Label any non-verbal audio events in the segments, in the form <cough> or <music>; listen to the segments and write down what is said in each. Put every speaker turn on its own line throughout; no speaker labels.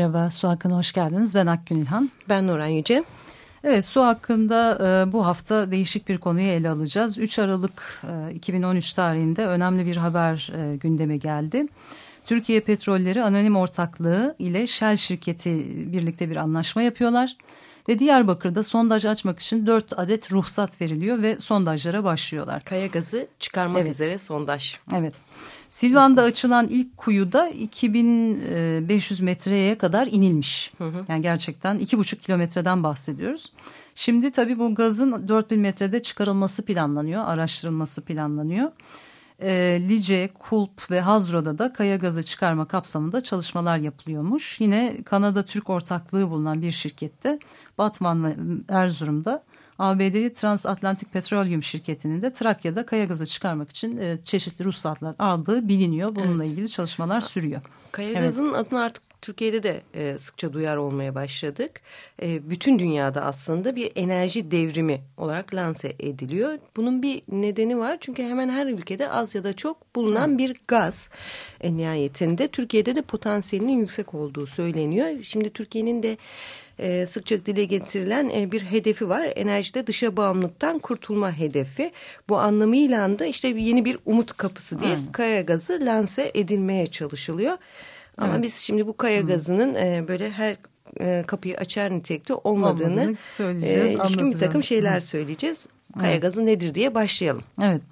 Merhaba, Su Hakkı'na hoş geldiniz. Ben Akgün İlhan.
Ben Nuran Yüce.
Evet, su hakkında e, bu hafta değişik bir konuyu ele alacağız. 3 Aralık e, 2013 tarihinde önemli bir haber e, gündeme geldi. Türkiye Petrolleri Anonim Ortaklığı ile Shell şirketi birlikte bir anlaşma yapıyorlar. Ve Diyarbakır'da sondaj açmak için 4 adet ruhsat veriliyor ve sondajlara başlıyorlar.
Kaya gazı çıkarmak evet. üzere sondaj.
Evet. Silvan'da açılan ilk kuyuda 2500 metreye kadar inilmiş. Hı hı. Yani gerçekten 2,5 kilometreden bahsediyoruz. Şimdi tabii bu gazın 4000 metrede çıkarılması planlanıyor, araştırılması planlanıyor. E, Lice, Kulp ve Hazro'da da kaya gazı çıkarma kapsamında çalışmalar yapılıyormuş. Yine Kanada Türk ortaklığı bulunan bir şirkette Batman ve Erzurum'da ABD'li Transatlantik Petroleum şirketinin de Trakya'da kaya gazı çıkarmak için e, çeşitli ruhsatlar aldığı biliniyor. Bununla evet. ilgili çalışmalar sürüyor.
Kaya evet. gazının adını artık Türkiye'de de e, sıkça duyar olmaya başladık. E, bütün dünyada aslında bir enerji devrimi olarak lanse ediliyor. Bunun bir nedeni var çünkü hemen her ülkede az ya da çok bulunan bir gaz en nihayetinde. Türkiye'de de potansiyelinin yüksek olduğu söyleniyor. Şimdi Türkiye'nin de e, sıkça dile getirilen e, bir hedefi var. Enerjide dışa bağımlılıktan kurtulma hedefi. Bu anlamıyla da işte yeni bir umut kapısı diye hmm. kaya gazı lanse edilmeye çalışılıyor. Ama evet. biz şimdi bu kaya gazının e, böyle her e, kapıyı açar nitelikte olmadığını
Olmadığını söyleyeceğiz.
E, ilişkin bir takım şeyler Hı. söyleyeceğiz. Kaya evet. gazı nedir diye başlayalım.
Evet.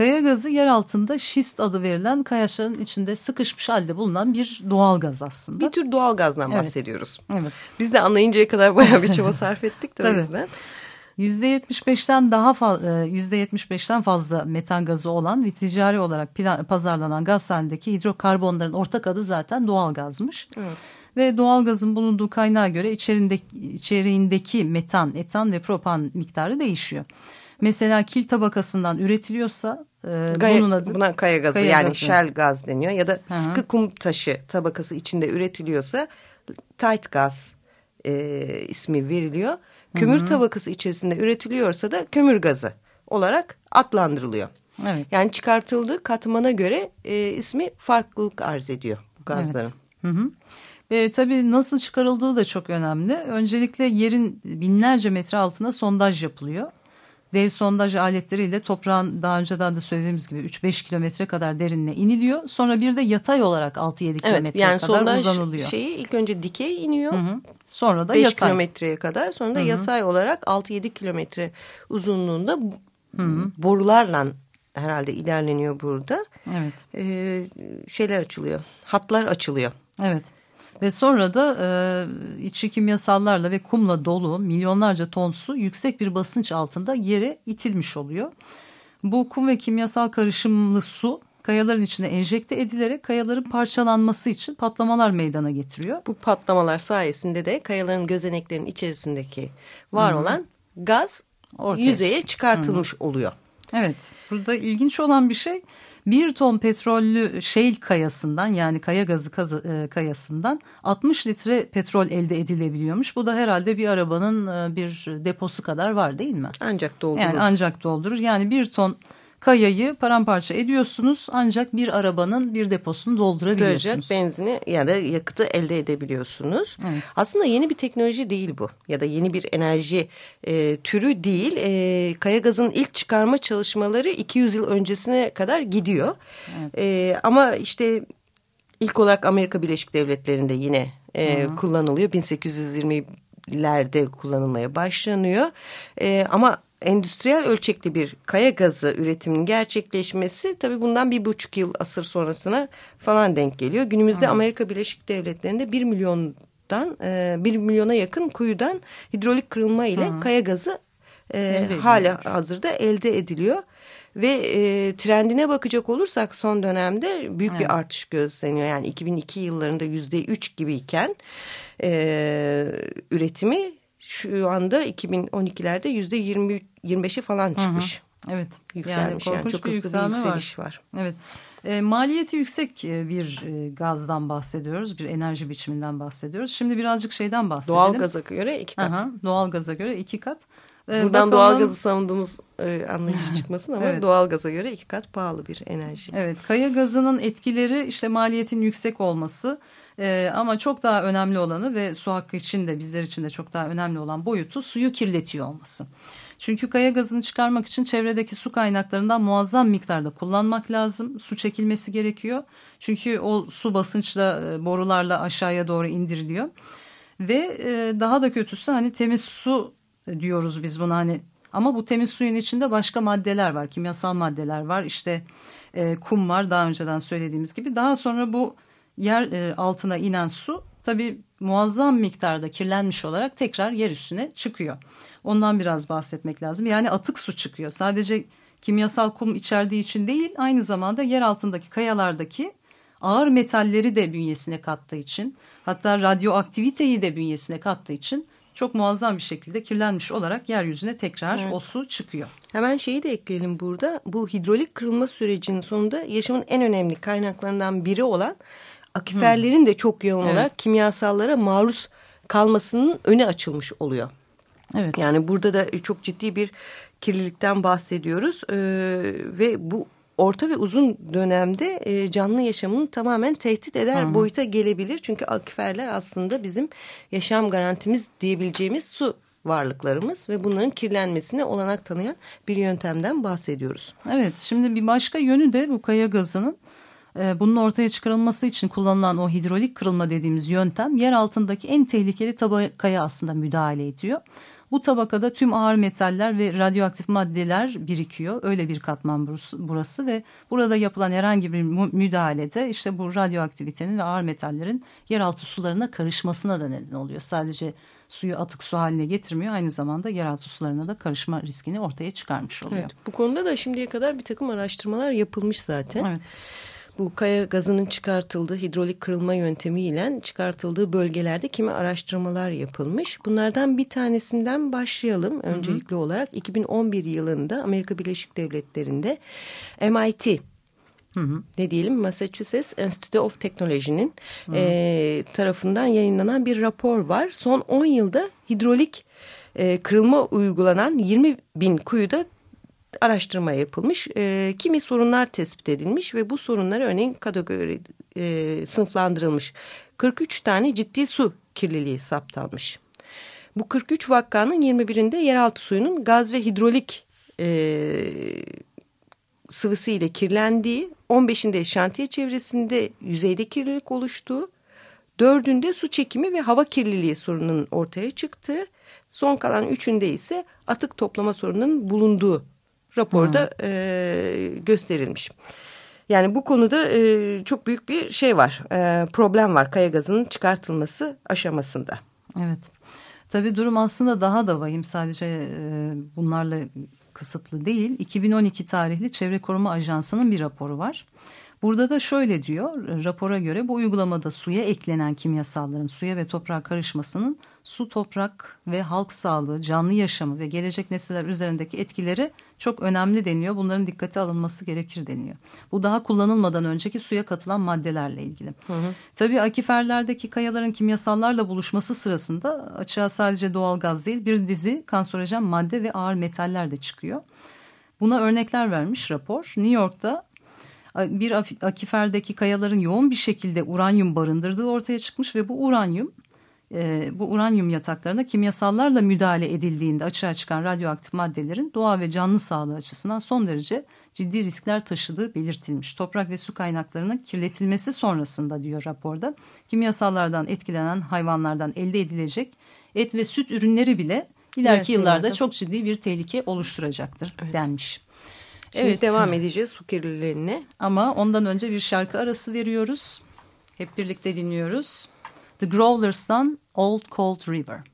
Kaya gazı yer altında şist adı verilen kayaçların içinde sıkışmış halde bulunan bir doğal gaz aslında.
Bir tür doğal gazdan evet. bahsediyoruz. Evet. Biz de anlayıncaya kadar bayağı bir çaba sarf ettik de o yüzden.
%75'ten daha fazla %75'ten fazla metan gazı olan ve ticari olarak plan, pazarlanan gaz halindeki hidrokarbonların ortak adı zaten doğal gazmış. Evet. Ve doğal gazın bulunduğu kaynağa göre içerindeki, içeriğindeki metan, etan ve propan miktarı değişiyor. Mesela kil tabakasından üretiliyorsa
e, Gaya, bunun adı buna kaya gazı kaya yani gazı. shell gaz deniyor ya da Hı -hı. sıkı kum taşı tabakası içinde üretiliyorsa tight gaz e, ismi veriliyor. Kömür Hı -hı. tabakası içerisinde üretiliyorsa da kömür gazı olarak adlandırılıyor. Evet. Yani çıkartıldığı katmana göre e, ismi farklılık arz ediyor bu gazların. Evet. Hı hı.
E, tabii nasıl çıkarıldığı da çok önemli. Öncelikle yerin binlerce metre altına sondaj yapılıyor dev sondaj aletleriyle toprağın daha önceden de söylediğimiz gibi 3-5 kilometre kadar derinliğe iniliyor. Sonra bir de yatay olarak 6-7 evet, kilometre yani kadar uzanılıyor.
şeyi ilk önce dikey iniyor. Hı hı.
Sonra da
5
yatay.
kilometreye kadar sonra da hı hı. yatay olarak 6-7 kilometre uzunluğunda hı hı. borularla herhalde ilerleniyor burada. Evet. Ee, şeyler açılıyor. Hatlar açılıyor.
Evet. Ve sonra da e, içi kimyasallarla ve kumla dolu milyonlarca ton su yüksek bir basınç altında yere itilmiş oluyor. Bu kum ve kimyasal karışımlı su kayaların içine enjekte edilerek kayaların parçalanması için patlamalar meydana getiriyor.
Bu patlamalar sayesinde de kayaların gözeneklerinin içerisindeki var Hı -hı. olan gaz Ortaya. yüzeye çıkartılmış Hı -hı. oluyor.
Evet burada ilginç olan bir şey bir ton petrollü shale kayasından yani kaya gazı e, kayasından 60 litre petrol elde edilebiliyormuş. Bu da herhalde bir arabanın e, bir deposu kadar var değil mi?
Ancak doldurur.
Yani ancak doldurur. Yani bir ton kayayı paramparça ediyorsunuz ancak bir arabanın bir deposunu doldurabiliyorsunuz.
Dönecek benzini ya da yakıtı elde edebiliyorsunuz. Evet. Aslında yeni bir teknoloji değil bu ya da yeni bir enerji e, türü değil. E, kaya gazının ilk çıkarma çalışmaları 200 yıl öncesine kadar gidiyor. Evet. E, ama işte ilk olarak Amerika Birleşik Devletleri'nde yine e, kullanılıyor. 1820'lerde kullanılmaya başlanıyor. E, ama endüstriyel ölçekli bir kaya gazı üretiminin gerçekleşmesi tabii bundan bir buçuk yıl asır sonrasına falan denk geliyor. Günümüzde hmm. Amerika Birleşik Devletleri'nde bir milyondan e, bir milyona yakın kuyudan hidrolik kırılma ile hmm. kaya gazı e, hala hazırda elde ediliyor. Ve e, trendine bakacak olursak son dönemde büyük evet. bir artış gözleniyor. Yani 2002 yıllarında yüzde üç gibiyken e, üretimi şu anda 2012'lerde yüzde 25'e falan çıkmış.
Hı hı. Evet.
Yükselmiş yani, yani çok hızlı bir yükseliş var. var.
Evet. E, maliyeti yüksek e, bir e, gazdan bahsediyoruz. Bir enerji biçiminden bahsediyoruz. Şimdi birazcık şeyden bahsedelim.
Doğal gaza göre iki kat. Aha,
doğal gaza göre iki kat.
E, Buradan bakalım... doğal gazı savunduğumuz e, anlayışı <laughs> çıkmasın ama evet. doğal gaza göre iki kat pahalı bir enerji.
Evet kaya gazının etkileri işte maliyetin yüksek olması ee, ama çok daha önemli olanı ve su hakkı için de bizler için de çok daha önemli olan boyutu suyu kirletiyor olması. Çünkü kaya gazını çıkarmak için çevredeki su kaynaklarından muazzam miktarda kullanmak lazım. Su çekilmesi gerekiyor. Çünkü o su basınçla e, borularla aşağıya doğru indiriliyor. Ve e, daha da kötüsü hani temiz su diyoruz biz buna hani ama bu temiz suyun içinde başka maddeler var. Kimyasal maddeler var. İşte e, kum var daha önceden söylediğimiz gibi. Daha sonra bu yer altına inen su tabii muazzam miktarda kirlenmiş olarak tekrar yer üstüne çıkıyor. Ondan biraz bahsetmek lazım. Yani atık su çıkıyor. Sadece kimyasal kum içerdiği için değil aynı zamanda yer altındaki kayalardaki ağır metalleri de bünyesine kattığı için hatta radyoaktiviteyi de bünyesine kattığı için çok muazzam bir şekilde kirlenmiş olarak yeryüzüne tekrar evet. o su çıkıyor.
Hemen şeyi de ekleyelim burada. Bu hidrolik kırılma sürecinin sonunda yaşamın en önemli kaynaklarından biri olan akiferlerin de çok yoğun evet. olarak kimyasallara maruz kalmasının önü açılmış oluyor. Evet. Yani burada da çok ciddi bir kirlilikten bahsediyoruz ee, ve bu orta ve uzun dönemde e, canlı yaşamını tamamen tehdit eder Hı. boyuta gelebilir. Çünkü akiferler aslında bizim yaşam garantimiz diyebileceğimiz su varlıklarımız ve bunların kirlenmesine olanak tanıyan bir yöntemden bahsediyoruz.
Evet şimdi bir başka yönü de bu kaya gazının bunun ortaya çıkarılması için kullanılan o hidrolik kırılma dediğimiz yöntem yer altındaki en tehlikeli tabakaya aslında müdahale ediyor. Bu tabakada tüm ağır metaller ve radyoaktif maddeler birikiyor. Öyle bir katman burası ve burada yapılan herhangi bir müdahalede işte bu radyoaktivitenin ve ağır metallerin yeraltı sularına karışmasına da neden oluyor. Sadece suyu atık su haline getirmiyor aynı zamanda yeraltı sularına da karışma riskini ortaya çıkarmış oluyor. Evet,
bu konuda da şimdiye kadar bir takım araştırmalar yapılmış zaten. Evet bu kaya gazının çıkartıldığı hidrolik kırılma yöntemiyle çıkartıldığı bölgelerde kimi araştırmalar yapılmış. Bunlardan bir tanesinden başlayalım öncelikli hı hı. olarak. 2011 yılında Amerika Birleşik Devletleri'nde MIT Hı hı. ne diyelim Massachusetts Institute of Technology'nin e, tarafından yayınlanan bir rapor var. Son 10 yılda hidrolik e, kırılma uygulanan 20 bin kuyuda araştırma yapılmış. E, kimi sorunlar tespit edilmiş ve bu sorunlar örneğin kategori e, sınıflandırılmış. 43 tane ciddi su kirliliği saptanmış. Bu 43 vakkanın 21'inde yeraltı suyunun gaz ve hidrolik e, sıvısı ile kirlendiği, 15'inde şantiye çevresinde yüzeyde kirlilik oluştuğu, dördünde su çekimi ve hava kirliliği sorununun ortaya çıktığı, son kalan üçünde ise atık toplama sorununun bulunduğu raporda e, gösterilmiş. Yani bu konuda e, çok büyük bir şey var, e, problem var kaya gazının çıkartılması aşamasında.
Evet, tabii durum aslında daha da vahim sadece e, bunlarla kısıtlı değil. 2012 tarihli Çevre Koruma Ajansı'nın bir raporu var. Burada da şöyle diyor rapora göre bu uygulamada suya eklenen kimyasalların suya ve toprağa karışmasının su, toprak ve halk sağlığı, canlı yaşamı ve gelecek nesiller üzerindeki etkileri çok önemli deniliyor. Bunların dikkate alınması gerekir deniyor. Bu daha kullanılmadan önceki suya katılan maddelerle ilgili. Hı hı. Tabii akiferlerdeki kayaların kimyasallarla buluşması sırasında açığa sadece doğal gaz değil bir dizi kanserojen madde ve ağır metaller de çıkıyor. Buna örnekler vermiş rapor. New York'ta bir akiferdeki kayaların yoğun bir şekilde uranyum barındırdığı ortaya çıkmış ve bu uranyum e, bu uranyum yataklarına kimyasallarla müdahale edildiğinde açığa çıkan radyoaktif maddelerin doğa ve canlı sağlığı açısından son derece ciddi riskler taşıdığı belirtilmiş. Toprak ve su kaynaklarının kirletilmesi sonrasında diyor raporda kimyasallardan etkilenen hayvanlardan elde edilecek et ve süt ürünleri bile ileriki evet, yıllarda evet. çok ciddi bir tehlike oluşturacaktır evet. denmiş.
Şimdi evet. devam edeceğiz su kirliliğine.
Ama ondan önce bir şarkı arası veriyoruz. Hep birlikte dinliyoruz. The Growlers'tan Old Cold River.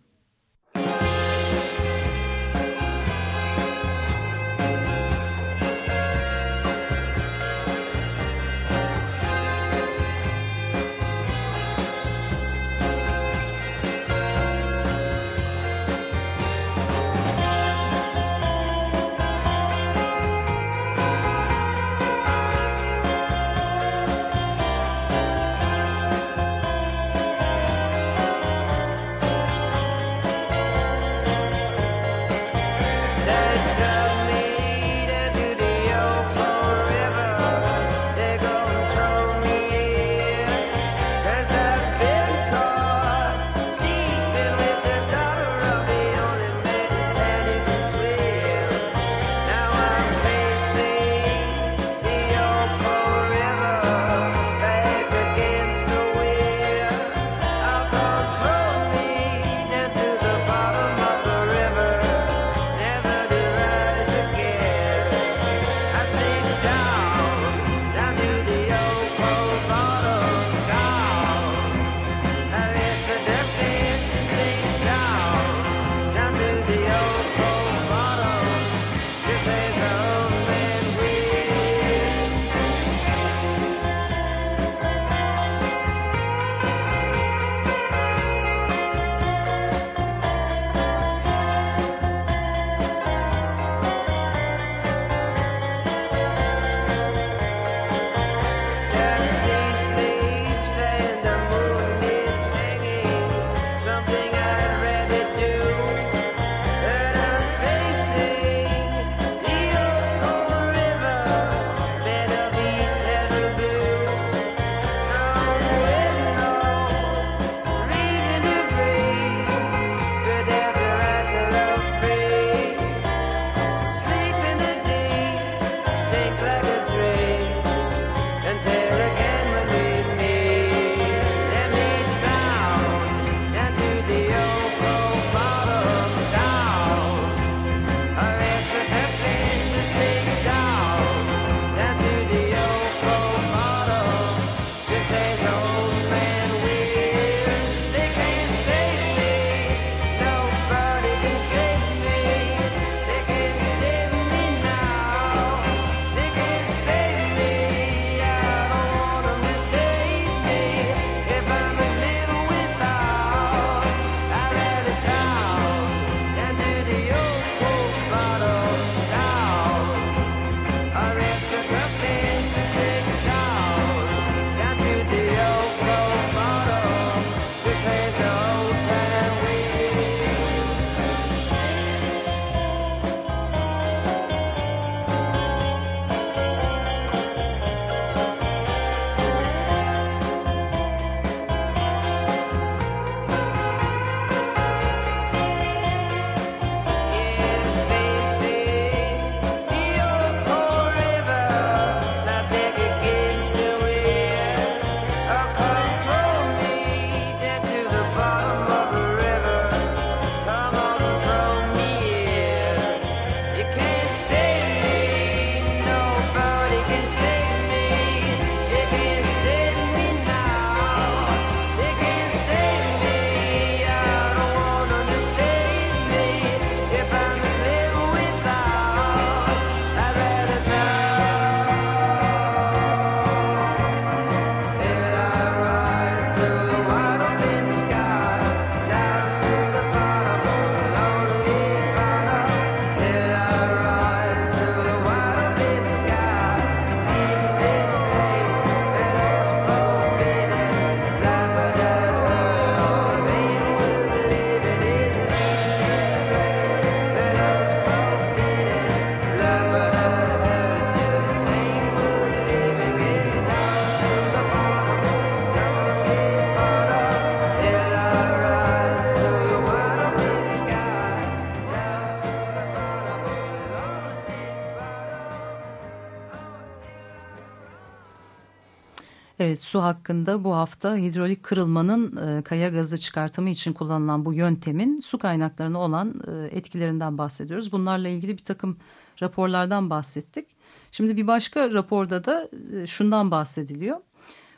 Evet su hakkında bu hafta hidrolik kırılmanın e, kaya gazı çıkartımı için kullanılan bu yöntemin su kaynaklarına olan e, etkilerinden bahsediyoruz. Bunlarla ilgili bir takım raporlardan bahsettik. Şimdi bir başka raporda da e, şundan bahsediliyor.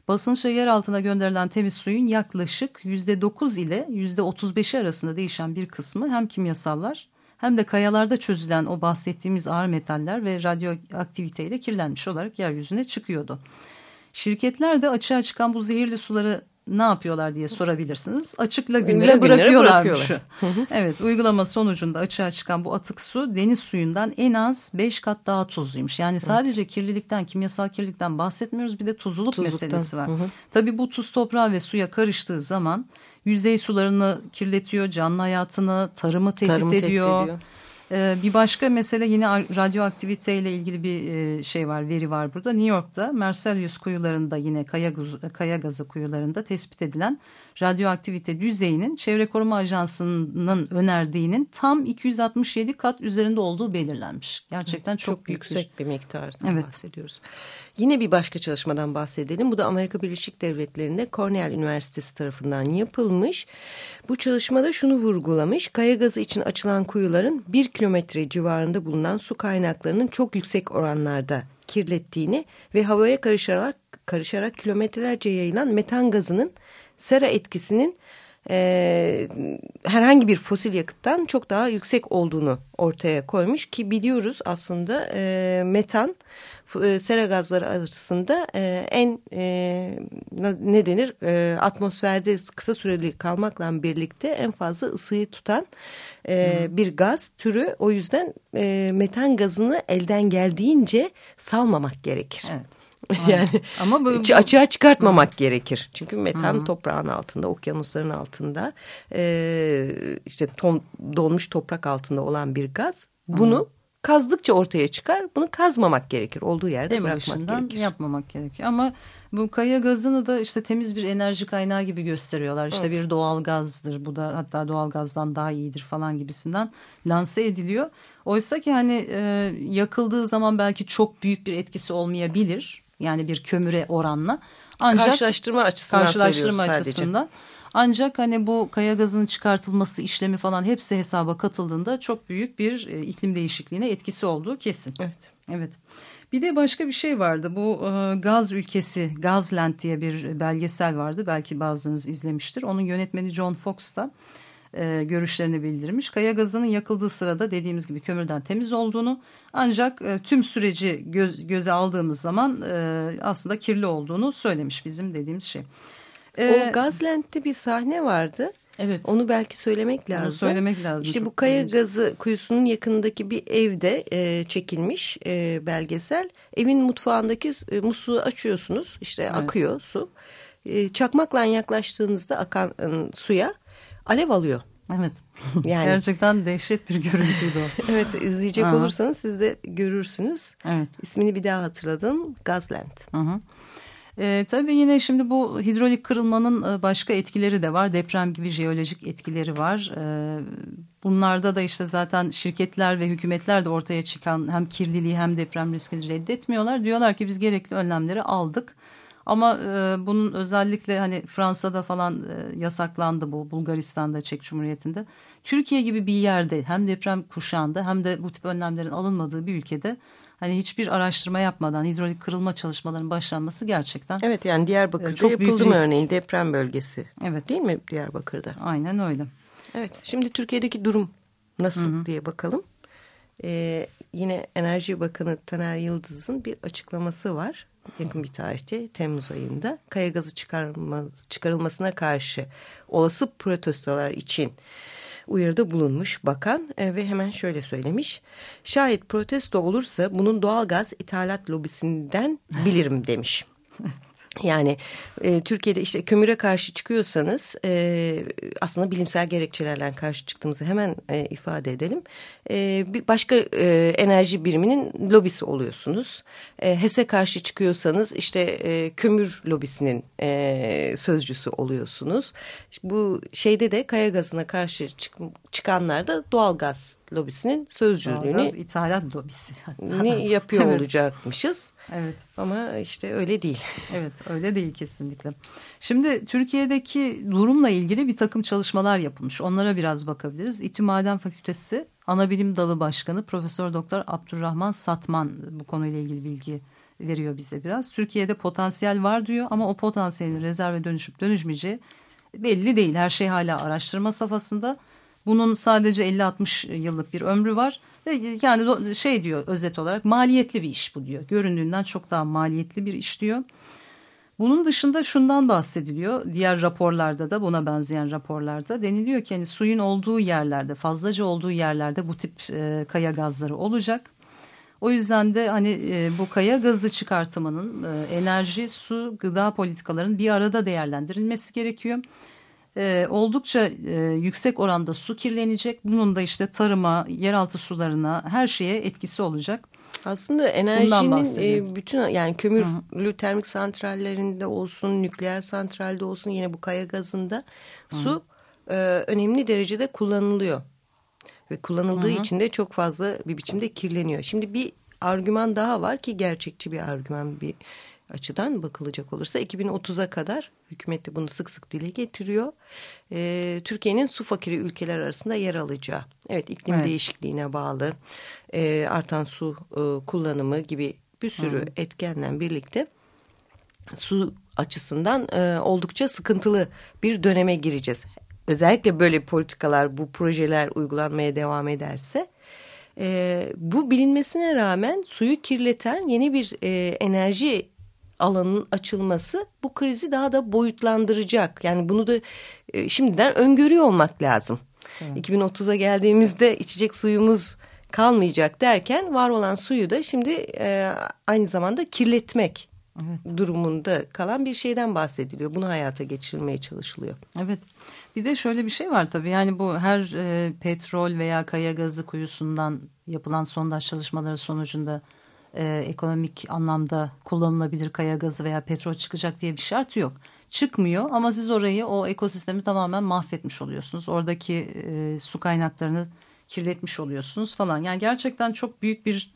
Basınçla yer altına gönderilen temiz suyun yaklaşık yüzde dokuz ile yüzde otuz beşi arasında değişen bir kısmı hem kimyasallar hem de kayalarda çözülen o bahsettiğimiz ağır metaller ve radyoaktiviteyle kirlenmiş olarak yeryüzüne çıkıyordu. Şirketler de açığa çıkan bu zehirli suları ne yapıyorlar diye sorabilirsiniz. Açıkla günlere bırakıyorlarmış. evet uygulama sonucunda açığa çıkan bu atık su deniz suyundan en az 5 kat daha tuzluymuş. Yani sadece evet. kirlilikten kimyasal kirlilikten bahsetmiyoruz bir de tuzluluk Tuzluktan. meselesi var. Hı hı. Tabii bu tuz toprağa ve suya karıştığı zaman yüzey sularını kirletiyor, canlı hayatını, tarımı tehdit Tarımı ediyor. Tehdit ediyor. Ee, bir başka mesele yine radyoaktivite ile ilgili bir e, şey var, veri var burada. New York'ta Marselius kuyularında yine kaya, kaya gazı kuyularında tespit edilen radyoaktivite düzeyinin Çevre Koruma Ajansı'nın önerdiğinin tam 267 kat üzerinde olduğu belirlenmiş. Gerçekten çok, çok
yüksek bir, bir miktardan evet. bahsediyoruz. Yine bir başka çalışmadan bahsedelim. Bu da Amerika Birleşik Devletleri'nde Cornell Üniversitesi tarafından yapılmış. Bu çalışmada şunu vurgulamış. Kaya gazı için açılan kuyuların bir kilometre civarında bulunan su kaynaklarının çok yüksek oranlarda kirlettiğini ve havaya karışarak, karışarak kilometrelerce yayılan metan gazının sera etkisinin e, herhangi bir fosil yakıttan çok daha yüksek olduğunu ortaya koymuş ki biliyoruz aslında e, metan e, sera gazları arasında e, en e, ne denir e, atmosferde kısa süreli kalmakla birlikte en fazla ısıyı tutan e, bir gaz türü o yüzden e, metan gazını elden geldiğince salmamak gerekir. Evet. Yani ama bu, bu... açığa çıkartmamak Hı. gerekir. Çünkü metan Hı. toprağın altında, okyanusların altında, e, işte ton, donmuş toprak altında olan bir gaz. Bunu Hı. kazdıkça ortaya çıkar. Bunu kazmamak gerekir. Olduğu yerde Demi bırakmak gerekir.
yapmamak gerekiyor. Ama bu kaya gazını da işte temiz bir enerji kaynağı gibi gösteriyorlar. İşte evet. bir doğal gazdır. Bu da hatta doğal gazdan daha iyidir falan gibisinden lanse ediliyor. Oysa ki hani e, yakıldığı zaman belki çok büyük bir etkisi olmayabilir yani bir kömüre oranla.
Ancak karşılaştırma açısından karşılaştırma açısından. Sadece.
Ancak hani bu kaya gazının çıkartılması işlemi falan hepsi hesaba katıldığında çok büyük bir e, iklim değişikliğine etkisi olduğu kesin.
Evet.
Evet. Bir de başka bir şey vardı. Bu e, Gaz Ülkesi, Gazland diye bir belgesel vardı. Belki bazınız izlemiştir. Onun yönetmeni John Fox da e, görüşlerini bildirmiş. Kaya gazının yakıldığı sırada dediğimiz gibi kömürden temiz olduğunu ancak e, tüm süreci göz, göze aldığımız zaman e, aslında kirli olduğunu söylemiş bizim dediğimiz şey.
E, o Gazland'de bir sahne vardı. Evet. Onu belki söylemek lazım. Onu
söylemek lazım.
İşte bu kaya önemli. gazı kuyusunun yakınındaki bir evde e, çekilmiş e, belgesel. Evin mutfağındaki e, musluğu açıyorsunuz. İşte evet. akıyor su. E, çakmakla yaklaştığınızda akan e, suya alev alıyor.
Evet. Yani gerçekten dehşet bir görüntüydü o. <laughs>
evet, izleyecek Aha. olursanız siz de görürsünüz. Evet. İsmini bir daha hatırladım. Gazland. Hı hı.
E, tabii yine şimdi bu hidrolik kırılmanın e, başka etkileri de var. Deprem gibi jeolojik etkileri var. E, bunlarda da işte zaten şirketler ve hükümetler de ortaya çıkan hem kirliliği hem deprem riskini reddetmiyorlar. Diyorlar ki biz gerekli önlemleri aldık. Ama e, bunun özellikle hani Fransa'da falan e, yasaklandı bu Bulgaristan'da Çek Cumhuriyeti'nde. Türkiye gibi bir yerde hem deprem kuşağında hem de bu tip önlemlerin alınmadığı bir ülkede hani hiçbir araştırma yapmadan hidrolik kırılma çalışmalarının başlanması gerçekten
Evet yani Diyarbakır'da e, çok yapıldı mı örneğin deprem bölgesi. Evet. Değil mi Diyarbakır'da?
Aynen öyle.
Evet şimdi Türkiye'deki durum nasıl Hı -hı. diye bakalım. Ee, yine Enerji Bakanı Taner Yıldız'ın bir açıklaması var yakın bir tarihte Temmuz ayında kaya gazı çıkarılmasına karşı olası protestolar için uyarıda bulunmuş bakan e, ve hemen şöyle söylemiş. Şayet protesto olursa bunun doğal gaz ithalat lobisinden bilirim demiş. <laughs> Yani e, Türkiye'de işte kömüre karşı çıkıyorsanız e, aslında bilimsel gerekçelerle karşı çıktığımızı hemen e, ifade edelim. E, bir başka e, enerji biriminin lobisi oluyorsunuz. E, HES'e karşı çıkıyorsanız işte e, kömür lobisinin e, sözcüsü oluyorsunuz. Bu şeyde de kaya gazına karşı çık, çıkanlar da doğal gaz lobisinin sözcülüğünü
Doğalgaz ithalat lobisi. <laughs>
ne yapıyor
evet.
olacakmışız.
Evet.
Ama işte öyle değil. <laughs>
Evet öyle değil kesinlikle. Şimdi Türkiye'deki durumla ilgili bir takım çalışmalar yapılmış. Onlara biraz bakabiliriz. İTÜ Maden Fakültesi Anabilim Dalı Başkanı Profesör Doktor Abdurrahman Satman bu konuyla ilgili bilgi veriyor bize biraz. Türkiye'de potansiyel var diyor ama o potansiyelin rezerve dönüşüp dönüşmeyeceği belli değil. Her şey hala araştırma safhasında. Bunun sadece 50-60 yıllık bir ömrü var. Ve yani şey diyor özet olarak maliyetli bir iş bu diyor. Göründüğünden çok daha maliyetli bir iş diyor. Bunun dışında şundan bahsediliyor. Diğer raporlarda da buna benzeyen raporlarda deniliyor ki hani suyun olduğu yerlerde fazlaca olduğu yerlerde bu tip e, kaya gazları olacak. O yüzden de hani e, bu kaya gazı çıkartımının e, enerji, su, gıda politikalarının bir arada değerlendirilmesi gerekiyor. E, oldukça e, yüksek oranda su kirlenecek. Bunun da işte tarıma, yeraltı sularına her şeye etkisi olacak.
Aslında enerjinin e, bütün yani kömürlü Hı -hı. termik santrallerinde olsun, nükleer santralde olsun yine bu kaya gazında Hı -hı. su e, önemli derecede kullanılıyor. Ve kullanıldığı Hı -hı. için de çok fazla bir biçimde kirleniyor. Şimdi bir argüman daha var ki gerçekçi bir argüman bir açıdan bakılacak olursa 2030'a kadar hükümet de bunu sık sık dile getiriyor. E, Türkiye'nin su fakiri ülkeler arasında yer alacağı. Evet iklim evet. değişikliğine bağlı e, artan su e, kullanımı gibi bir sürü Hı. etkenle birlikte su açısından e, oldukça sıkıntılı bir döneme gireceğiz. Özellikle böyle politikalar bu projeler uygulanmaya devam ederse e, bu bilinmesine rağmen suyu kirleten yeni bir e, enerji alanının açılması bu krizi daha da boyutlandıracak. Yani bunu da e, şimdiden öngörüyor olmak lazım. Evet. 2030'a geldiğimizde içecek suyumuz kalmayacak derken var olan suyu da şimdi e, aynı zamanda kirletmek evet. durumunda kalan bir şeyden bahsediliyor. Bunu hayata geçirilmeye çalışılıyor.
Evet. Bir de şöyle bir şey var tabii yani bu her e, petrol veya kaya gazı kuyusundan yapılan sondaj çalışmaları sonucunda e, ekonomik anlamda kullanılabilir kaya gazı veya petrol çıkacak diye bir şart yok. Çıkmıyor ama siz orayı o ekosistemi tamamen mahvetmiş oluyorsunuz. Oradaki e, su kaynaklarını kirletmiş oluyorsunuz falan. Yani gerçekten çok büyük bir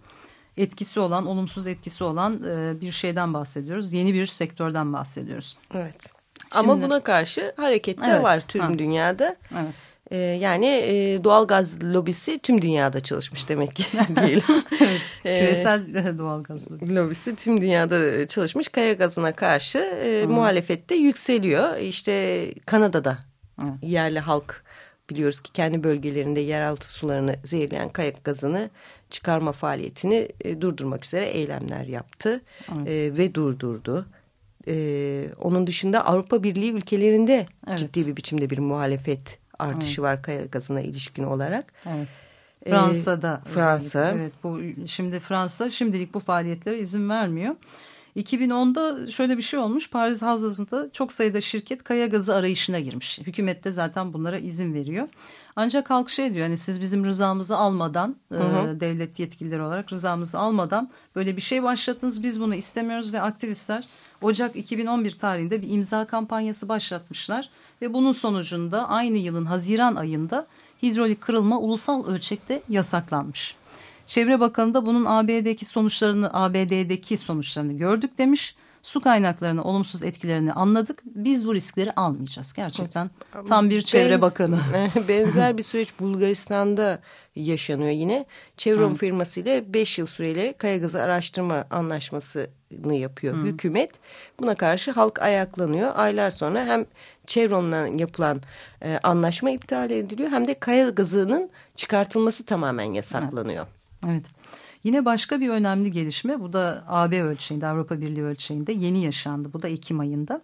etkisi olan, olumsuz etkisi olan e, bir şeyden bahsediyoruz. Yeni bir sektörden bahsediyoruz.
Evet. Şimdi, Ama buna karşı harekette evet, var tüm ha. dünyada. Evet. Ee, yani e, doğal gaz lobisi tüm dünyada çalışmış demek ki <laughs> diyelim.
evet, ee, küresel doğal gaz lobisi.
Lobisi tüm dünyada çalışmış. Kaya gazına karşı e, muhalefette yükseliyor. İşte Kanada'da evet. yerli halk biliyoruz ki kendi bölgelerinde yeraltı sularını zehirleyen kaya gazını çıkarma faaliyetini e, durdurmak üzere eylemler yaptı evet. e, ve durdurdu. E, onun dışında Avrupa Birliği ülkelerinde evet. ciddi bir biçimde bir muhalefet artışı evet. var kaya gazına ilişkin olarak.
Evet. Ee, Fransa'da.
Fransa.
Evet bu şimdi Fransa şimdilik bu faaliyetlere izin vermiyor. 2010'da şöyle bir şey olmuş. Paris Havzası'nda çok sayıda şirket kaya gazı arayışına girmiş. Hükümet de zaten bunlara izin veriyor. Ancak halk şey diyor hani siz bizim rızamızı almadan hı hı. E, devlet yetkilileri olarak rızamızı almadan böyle bir şey başlattınız. Biz bunu istemiyoruz ve aktivistler Ocak 2011 tarihinde bir imza kampanyası başlatmışlar. Ve bunun sonucunda aynı yılın Haziran ayında hidrolik kırılma ulusal ölçekte yasaklanmış. Çevre Bakanı da bunun ABD'deki sonuçlarını ABD'deki sonuçlarını gördük demiş. Su kaynaklarını olumsuz etkilerini anladık. Biz bu riskleri almayacağız. Gerçekten tam bir çevre Benz, bakanı. <laughs>
Benzer bir süreç Bulgaristan'da yaşanıyor yine. Chevron firması ile 5 yıl süreyle kaya gazı araştırma anlaşmasını yapıyor Hı. hükümet. Buna karşı halk ayaklanıyor. Aylar sonra hem Chevron'la yapılan e, anlaşma iptal ediliyor hem de kaya gazının çıkartılması tamamen yasaklanıyor.
Evet. evet. Yine başka bir önemli gelişme bu da AB ölçeğinde Avrupa Birliği ölçeğinde yeni yaşandı. Bu da Ekim ayında.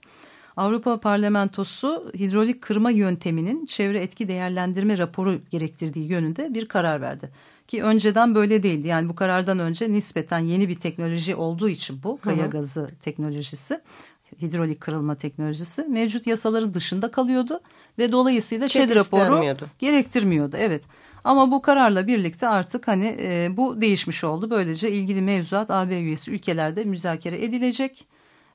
Avrupa Parlamentosu hidrolik kırma yönteminin çevre etki değerlendirme raporu gerektirdiği yönünde bir karar verdi. Ki önceden böyle değildi. Yani bu karardan önce nispeten yeni bir teknoloji olduğu için bu kaya gazı teknolojisi hidrolik kırılma teknolojisi mevcut yasaların dışında kalıyordu ve dolayısıyla ÇED raporu gerektirmiyordu. Evet. Ama bu kararla birlikte artık hani e, bu değişmiş oldu. Böylece ilgili mevzuat AB üyesi ülkelerde müzakere edilecek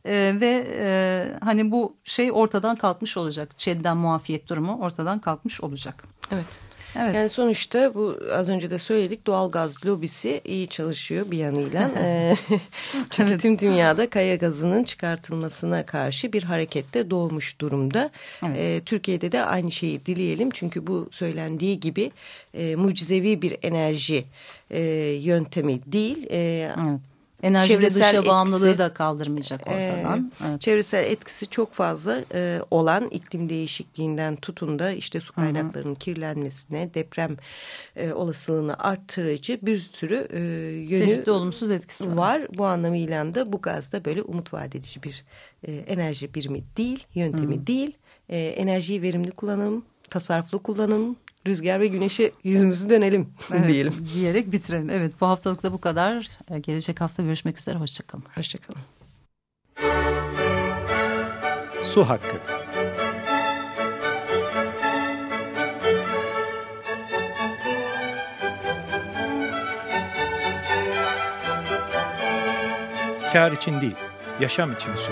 e, ve e, hani bu şey ortadan kalkmış olacak. ÇED'den muafiyet durumu ortadan kalkmış olacak.
Evet. Evet. Yani sonuçta bu az önce de söyledik doğal gaz lobisi iyi çalışıyor bir yanıyla. <laughs> Çünkü evet. tüm dünyada kaya gazının çıkartılmasına karşı bir harekette doğmuş durumda. Evet. E, Türkiye'de de aynı şeyi dileyelim. Çünkü bu söylendiği gibi e, mucizevi bir enerji e, yöntemi değil. E, evet.
Enerji çevresel dışa bağımlılığı etkisi, da kaldırmayacak ortadan.
E, evet. Çevresel etkisi çok fazla e, olan iklim değişikliğinden tutun da işte su kaynaklarının Hı -hı. kirlenmesine, deprem e, olasılığını arttırıcı bir sürü e, yönü
Çeşitli olumsuz etkisi
var. var. Bu anlamıyla da bu gazda böyle umut vaat edici bir e, enerji birimi değil, yöntemi Hı -hı. değil. E, enerjiyi verimli kullanalım, tasarruflu kullanalım, rüzgar ve güneşe yüzümüzü dönelim <laughs> evet, diyelim.
Diyerek bitirelim. Evet bu haftalık da bu kadar. Ee, gelecek hafta görüşmek üzere. Hoşçakalın.
Hoşçakalın.
Su Hakkı Kar için değil, yaşam için su.